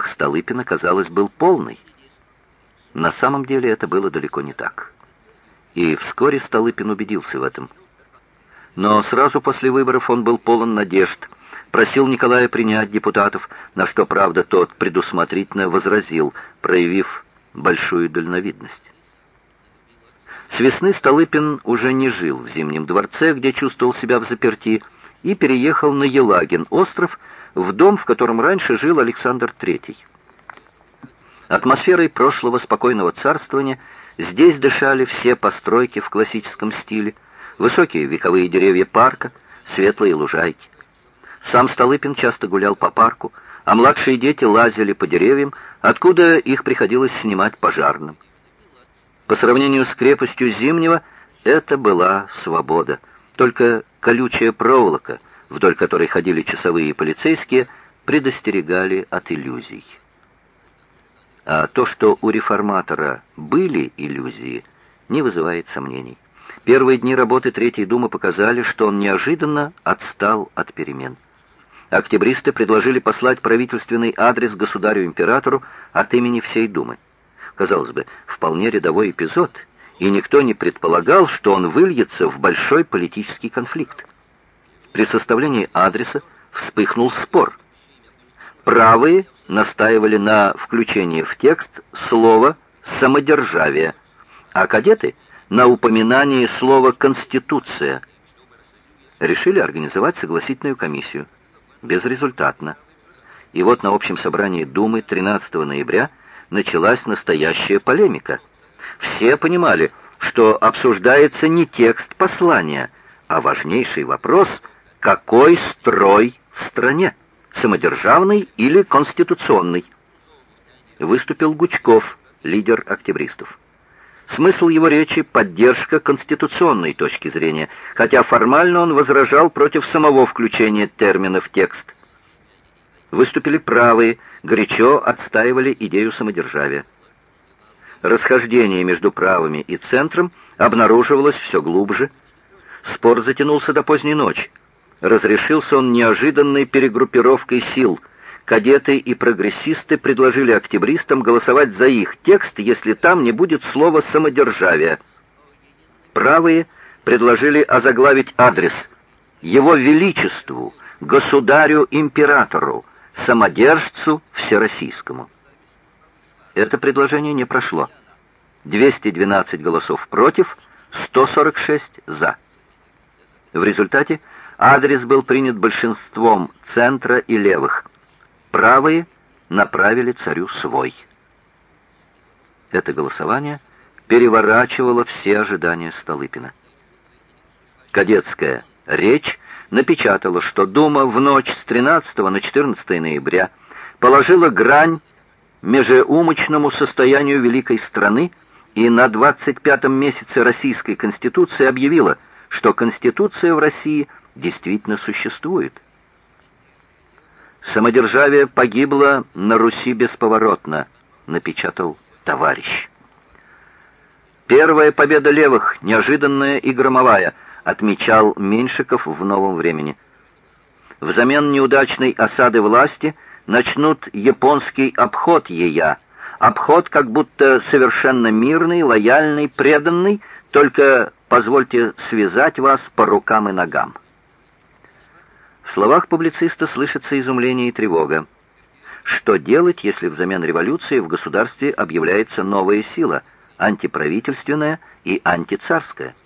успех Столыпина, казалось, был полный. На самом деле это было далеко не так. И вскоре Столыпин убедился в этом. Но сразу после выборов он был полон надежд, просил Николая принять депутатов, на что, правда, тот предусмотрительно возразил, проявив большую дальновидность. С весны Столыпин уже не жил в Зимнем дворце, где чувствовал себя в заперти, и переехал на Елагин остров, в дом, в котором раньше жил Александр III. Атмосферой прошлого спокойного царствования здесь дышали все постройки в классическом стиле, высокие вековые деревья парка, светлые лужайки. Сам Столыпин часто гулял по парку, а младшие дети лазили по деревьям, откуда их приходилось снимать пожарным. По сравнению с крепостью Зимнего это была свобода, только колючая проволока, вдоль которой ходили часовые и полицейские, предостерегали от иллюзий. А то, что у реформатора были иллюзии, не вызывает сомнений. Первые дни работы Третьей Думы показали, что он неожиданно отстал от перемен. Октябристы предложили послать правительственный адрес государю-императору от имени всей Думы. Казалось бы, вполне рядовой эпизод, и никто не предполагал, что он выльется в большой политический конфликт. При составлении адреса вспыхнул спор. Правые настаивали на включении в текст слова «самодержавие», а кадеты — на упоминании слова «конституция». Решили организовать согласительную комиссию. Безрезультатно. И вот на общем собрании Думы 13 ноября началась настоящая полемика. Все понимали, что обсуждается не текст послания, а важнейший вопрос, какой строй в стране, самодержавный или конституционный. Выступил Гучков, лидер октябристов. Смысл его речи — поддержка конституционной точки зрения, хотя формально он возражал против самого включения термина в текст. Выступили правые, горячо отстаивали идею самодержавия. Расхождение между правыми и центром обнаруживалось все глубже. Спор затянулся до поздней ночи. Разрешился он неожиданной перегруппировкой сил — кадеты и прогрессисты предложили октябристам голосовать за их текст, если там не будет слова «самодержавие». Правые предложили озаглавить адрес «Его Величеству, Государю-Императору, Самодержцу Всероссийскому». Это предложение не прошло. 212 голосов против, 146 за. В результате адрес был принят большинством центра и левых правые направили царю свой. Это голосование переворачивало все ожидания Столыпина. Кадетская речь напечатала, что Дума в ночь с 13 на 14 ноября положила грань межеумочному состоянию великой страны и на 25-м месяце Российской Конституции объявила, что Конституция в России действительно существует. «Самодержавие погибло на Руси бесповоротно», — напечатал товарищ. «Первая победа левых, неожиданная и громовая», — отмечал Меньшиков в новом времени. «Взамен неудачной осады власти начнут японский обход ея, обход как будто совершенно мирный, лояльный, преданный, только позвольте связать вас по рукам и ногам». В словах публициста слышится изумление и тревога. Что делать, если взамен революции в государстве объявляется новая сила, антиправительственная и антицарская?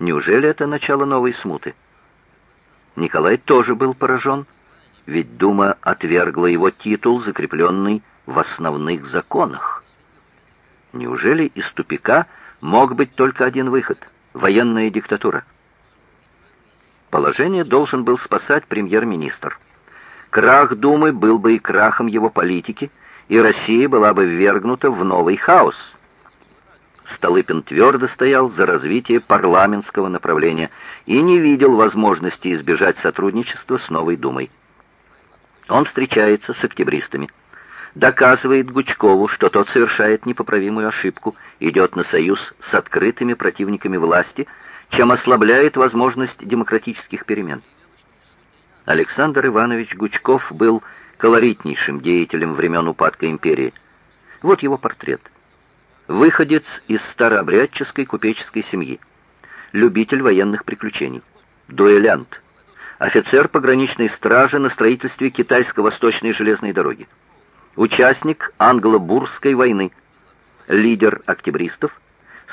Неужели это начало новой смуты? Николай тоже был поражен, ведь Дума отвергла его титул, закрепленный в основных законах. Неужели из тупика мог быть только один выход — военная диктатура? Положение должен был спасать премьер-министр. Крах Думы был бы и крахом его политики, и Россия была бы ввергнута в новый хаос. Столыпин твердо стоял за развитие парламентского направления и не видел возможности избежать сотрудничества с новой Думой. Он встречается с октябристами, доказывает Гучкову, что тот совершает непоправимую ошибку, идет на союз с открытыми противниками власти – чем ослабляет возможность демократических перемен. Александр Иванович Гучков был колоритнейшим деятелем времен упадка империи. Вот его портрет. Выходец из старообрядческой купеческой семьи. Любитель военных приключений. Дуэлянт. Офицер пограничной стражи на строительстве китайско-восточной железной дороги. Участник англо-бурской войны. Лидер октябристов.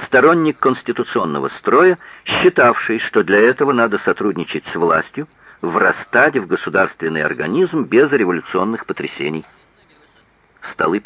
Сторонник конституционного строя, считавший, что для этого надо сотрудничать с властью, врастать в государственный организм без революционных потрясений. Столыпин